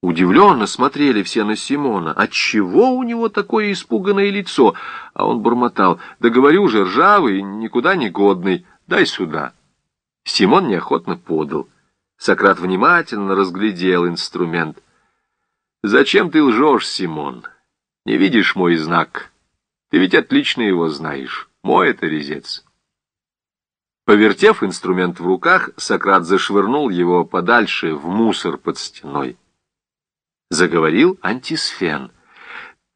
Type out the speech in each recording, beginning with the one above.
Удивленно смотрели все на Симона. Отчего у него такое испуганное лицо? А он бормотал. Да говорю же, ржавый, никуда не годный. Дай сюда. Симон неохотно подал. Сократ внимательно разглядел инструмент. «Зачем ты лжешь, Симон? Не видишь мой знак? Ты ведь отлично его знаешь. Мой это резец». Повертев инструмент в руках, Сократ зашвырнул его подальше в мусор под стеной. Заговорил антисфен.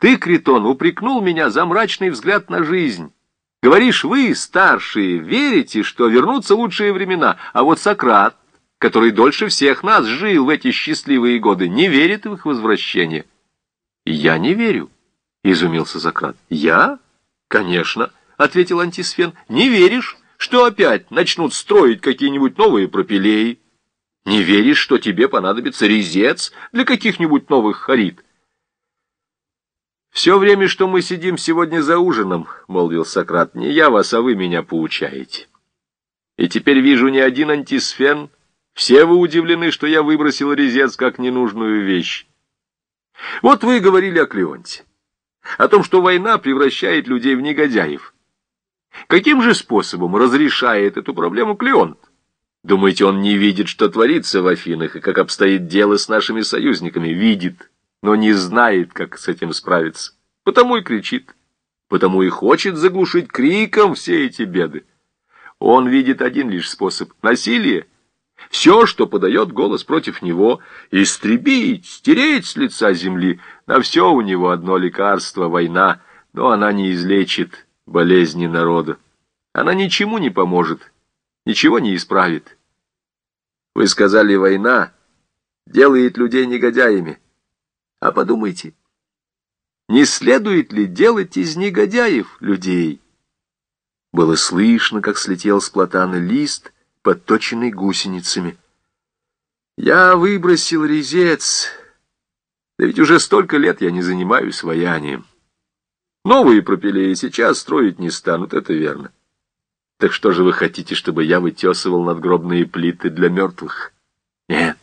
«Ты, Критон, упрекнул меня за мрачный взгляд на жизнь. Говоришь, вы, старшие, верите, что вернутся лучшие времена, а вот Сократ, который дольше всех нас жил в эти счастливые годы, не верит в их возвращение». «Я не верю», — изумился Сократ. «Я? Конечно», — ответил антисфен. «Не веришь?» что опять начнут строить какие-нибудь новые пропилеи. Не веришь, что тебе понадобится резец для каких-нибудь новых харит? «Все время, что мы сидим сегодня за ужином, — молвил Сократ, — не я вас, а вы меня поучаете. И теперь вижу не один антисфен. Все вы удивлены, что я выбросил резец как ненужную вещь. Вот вы говорили о Клеонте, о том, что война превращает людей в негодяев. Каким же способом разрешает эту проблему Клеонт? Думаете, он не видит, что творится в Афинах и как обстоит дело с нашими союзниками? Видит, но не знает, как с этим справиться. Потому и кричит. Потому и хочет заглушить криком все эти беды. Он видит один лишь способ — насилие. Все, что подает голос против него, истребить, стереть с лица земли, на все у него одно лекарство — война, но она не излечит болезни народа. Она ничему не поможет, ничего не исправит. Вы сказали, война делает людей негодяями. А подумайте, не следует ли делать из негодяев людей? Было слышно, как слетел с платана лист, подточенный гусеницами. Я выбросил резец, да ведь уже столько лет я не занимаюсь ваянием. Новые пропилеи сейчас строить не станут, это верно. Так что же вы хотите, чтобы я вытесывал надгробные плиты для мертвых? Нет,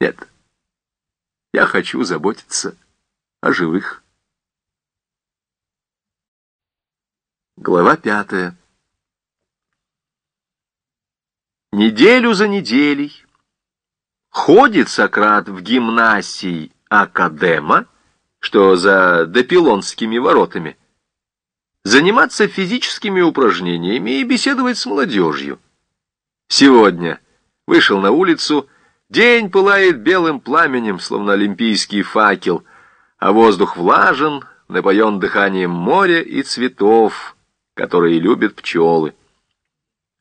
нет. Я хочу заботиться о живых. Глава пятая. Неделю за неделей ходит Сократ в гимнасии Академа, что за Допилонскими воротами, заниматься физическими упражнениями и беседовать с молодежью. Сегодня вышел на улицу, день пылает белым пламенем, словно олимпийский факел, а воздух влажен, напоен дыханием моря и цветов, которые любят пчелы.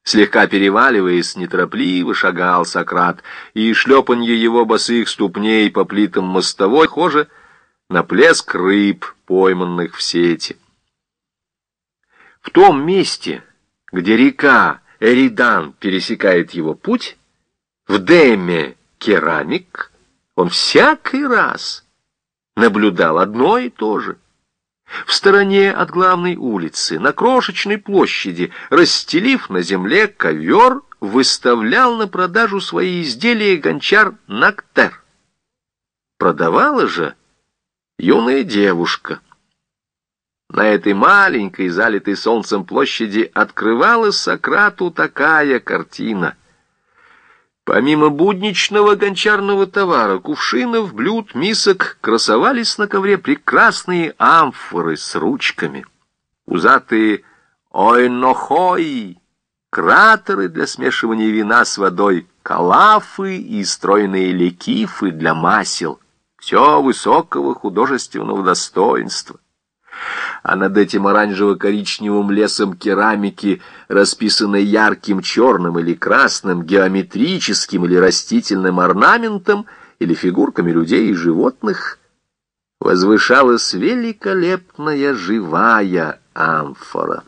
Слегка переваливаясь, неторопливо шагал Сократ, и шлепанье его босых ступней по плитам мостовой, похоже, — на плеск рыб, пойманных в сети. В том месте, где река Эридан пересекает его путь, в Деме керамик, он всякий раз наблюдал одно и то же. В стороне от главной улицы, на крошечной площади, расстелив на земле ковер, выставлял на продажу свои изделия гончар Нактер. Продавала же юная девушка. На этой маленькой, залитой солнцем площади открывалась Сократу такая картина. Помимо будничного гончарного товара, кувшинов, блюд, мисок, красовались на ковре прекрасные амфоры с ручками, узатые ойнохои, кратеры для смешивания вина с водой, калафы и стройные лекифы для масел все высокого художественного достоинства. А над этим оранжево-коричневым лесом керамики, расписанной ярким черным или красным, геометрическим или растительным орнаментом или фигурками людей и животных, возвышалась великолепная живая амфора.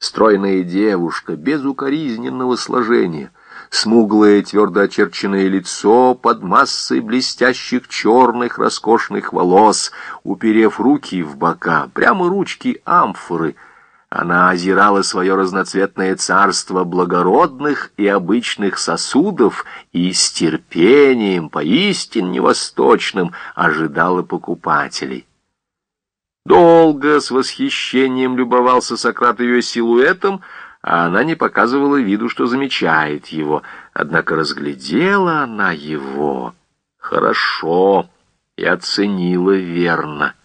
Стройная девушка без укоризненного сложения, смуглое твердо очерченное лицо под массой блестящих черных роскошных волос, уперев руки в бока, прямо ручки амфоры, Она озирала свое разноцветное царство благородных и обычных сосудов и с терпением, поистине восточным, ожидала покупателей. Долго с восхищением любовался Сократ ее силуэтом, а она не показывала виду, что замечает его. Однако разглядела она его хорошо и оценила верно.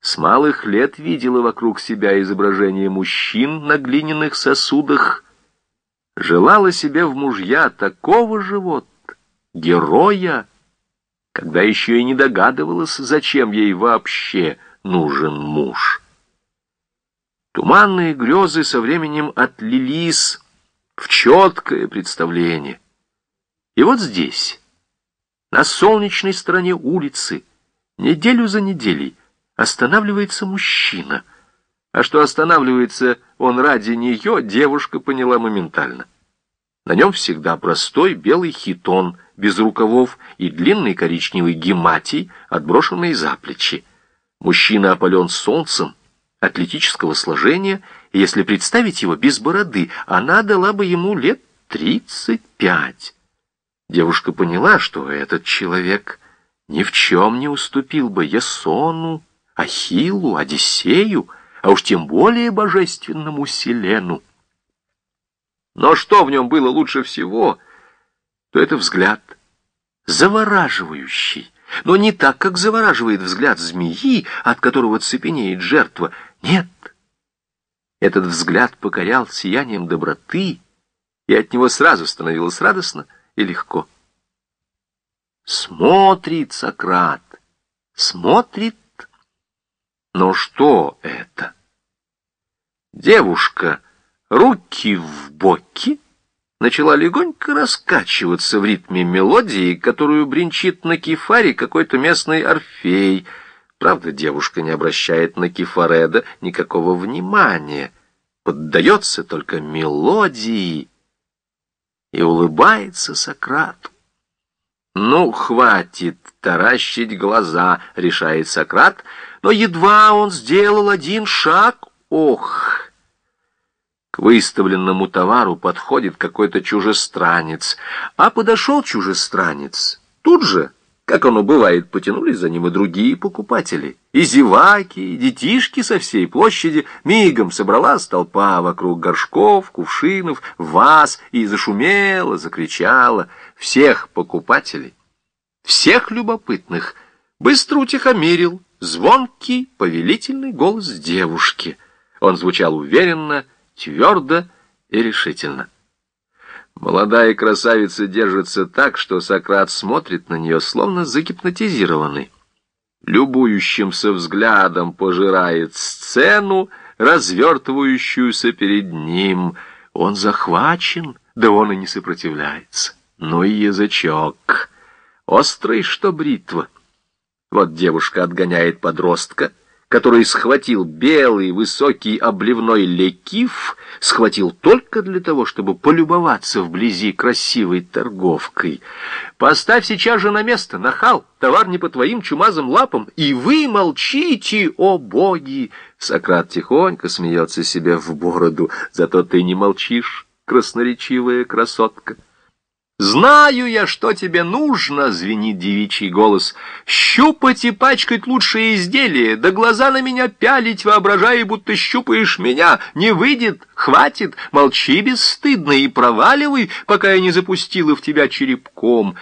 С малых лет видела вокруг себя изображение мужчин на глиняных сосудах, желала себе в мужья такого же вот героя, когда еще и не догадывалась, зачем ей вообще нужен муж. Туманные грезы со временем отлились в четкое представление. И вот здесь, на солнечной стороне улицы, неделю за неделей, останавливается мужчина. А что останавливается он ради нее, девушка поняла моментально. На нем всегда простой белый хитон, без рукавов и длинный коричневый гематий, отброшенный за плечи. Мужчина опален солнцем, атлетического сложения, и если представить его без бороды, она дала бы ему лет тридцать пять. Девушка поняла, что этот человек ни в чем не уступил бы Ясону, Ахиллу, Одиссею, а уж тем более божественному Селену. Но что в нем было лучше всего, то это взгляд завораживающий, но не так, как завораживает взгляд змеи, от которого цепенеет жертва. Нет, этот взгляд покорял сиянием доброты, и от него сразу становилось радостно и легко. Смотрит Сократ, смотрит но что это? Девушка, руки в боки, начала легонько раскачиваться в ритме мелодии, которую бренчит на кефаре какой-то местный орфей. Правда, девушка не обращает на кефареда никакого внимания, поддается только мелодии и улыбается Сократу. «Ну, хватит таращить глаза», — решает Сократ, но едва он сделал один шаг, ох! К выставленному товару подходит какой-то чужестранец, а подошел чужестранец. Тут же, как оно бывает, потянулись за ним и другие покупатели. И зеваки, и детишки со всей площади мигом собралась толпа вокруг горшков, кувшинов, ваз, и зашумела, закричала — всех покупателей, всех любопытных, быстро утихомирил звонкий, повелительный голос девушки. Он звучал уверенно, твердо и решительно. Молодая красавица держится так, что Сократ смотрит на нее, словно загипнотизированный. Любующимся взглядом пожирает сцену, развертывающуюся перед ним. Он захвачен, да он и не сопротивляется. Ну и язычок. Острый, что бритва. Вот девушка отгоняет подростка, который схватил белый высокий обливной лекив, схватил только для того, чтобы полюбоваться вблизи красивой торговкой. Поставь сейчас же на место, нахал, товар не по твоим чумазым лапам, и вы молчите, о боги! Сократ тихонько смеется себе в бороду, зато ты не молчишь, красноречивая красотка. «Знаю я, что тебе нужно!» — звенит девичий голос. «Щупать и пачкать лучшие изделия, да глаза на меня пялить, воображая, будто щупаешь меня. Не выйдет, хватит, молчи бесстыдно и проваливай, пока я не запустила в тебя черепком».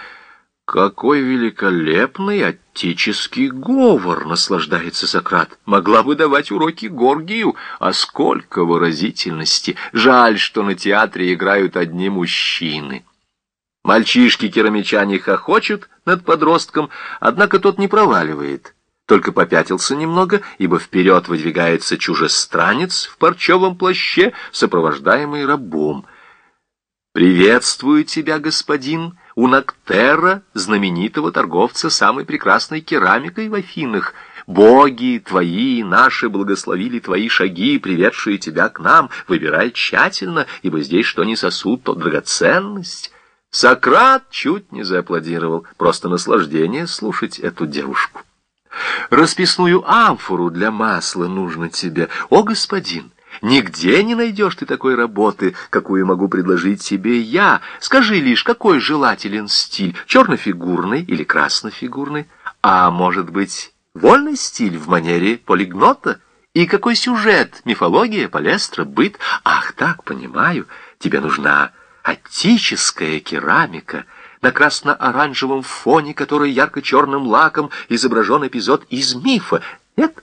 «Какой великолепный отеческий говор!» — наслаждается Сократ. «Могла бы давать уроки Горгию, а сколько выразительности! Жаль, что на театре играют одни мужчины». Мальчишки-керамичане хохочут над подростком, однако тот не проваливает. Только попятился немного, ибо вперед выдвигается чужестранец в парчевом плаще, сопровождаемый рабом. «Приветствую тебя, господин, у Нактера, знаменитого торговца самой прекрасной керамикой в Афинах. Боги твои, наши, благословили твои шаги, приведшие тебя к нам. Выбирай тщательно, ибо здесь что ни сосуд, то драгоценность». Сократ чуть не зааплодировал. Просто наслаждение слушать эту девушку. Расписную амфору для масла нужно тебе. О, господин, Нигде не найдешь ты такой работы, какую могу предложить тебе я. Скажи лишь, какой желателен стиль, чернофигурный или краснофигурный? А может быть, вольный стиль в манере полигнота? И какой сюжет? Мифология, палестра, быт? Ах, так, понимаю, тебе нужна отическая керамика — на красно-оранжевом фоне, который ярко-черным лаком изображен эпизод из мифа. Нет?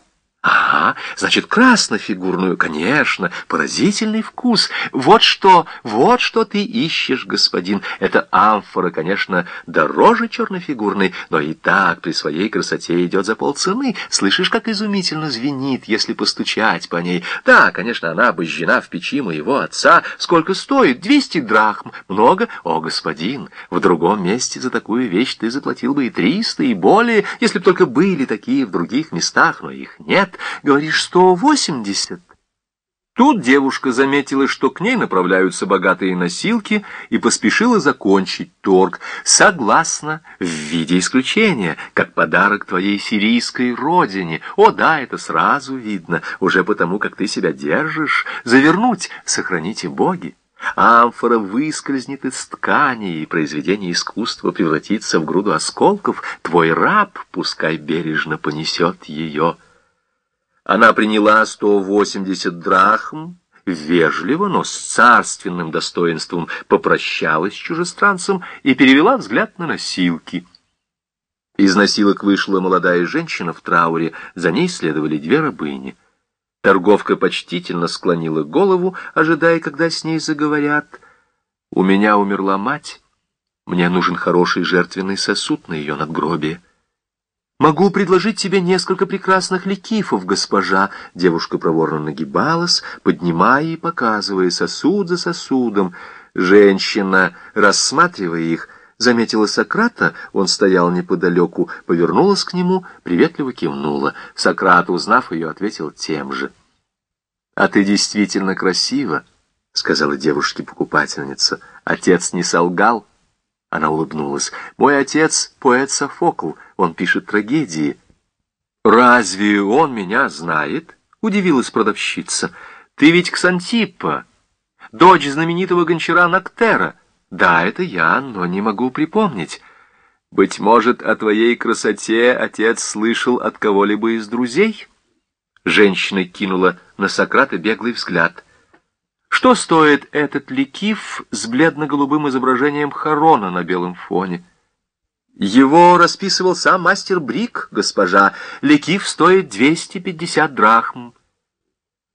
Ага, значит, краснофигурную, конечно, поразительный вкус. Вот что, вот что ты ищешь, господин. Эта амфора, конечно, дороже чернофигурной, но и так при своей красоте идет за полцены. Слышишь, как изумительно звенит, если постучать по ней? Да, конечно, она обожжена в печи моего отца. Сколько стоит? Двести драхм. Много? О, господин, в другом месте за такую вещь ты заплатил бы и триста, и более, если бы только были такие в других местах, но их нет лет, говоришь, сто восемьдесят. Тут девушка заметила, что к ней направляются богатые носилки, и поспешила закончить торг, согласно, в виде исключения, как подарок твоей сирийской родине. О да, это сразу видно, уже потому, как ты себя держишь. Завернуть, сохраните боги. Амфора выскользнет из ткани, и произведение искусства превратится в груду осколков. Твой раб, пускай бережно понесет ее. Она приняла 180 драхм, вежливо, но с царственным достоинством попрощалась с чужестранцем и перевела взгляд на носилки. Из носилок вышла молодая женщина в трауре, за ней следовали две рабыни. Торговка почтительно склонила голову, ожидая, когда с ней заговорят. «У меня умерла мать. Мне нужен хороший жертвенный сосуд на ее надгробие». «Могу предложить тебе несколько прекрасных ликифов, госпожа». Девушка проворно нагибалась, поднимая и показывая сосуд за сосудом. Женщина, рассматривая их, заметила Сократа, он стоял неподалеку, повернулась к нему, приветливо кивнула. Сократ, узнав ее, ответил тем же. «А ты действительно красива», — сказала девушке-покупательница. «Отец не солгал?» Она улыбнулась. «Мой отец — поэт Софокл, он пишет трагедии». «Разве он меня знает?» — удивилась продавщица. «Ты ведь Ксантиппа, дочь знаменитого гончара Нактера». «Да, это я, но не могу припомнить». «Быть может, о твоей красоте отец слышал от кого-либо из друзей?» Женщина кинула на Сократа беглый взгляд — что стоит этот ликиф с бледно-голубым изображением Харона на белом фоне? Его расписывал сам мастер Брик, госпожа. Ликиф стоит 250 драхм.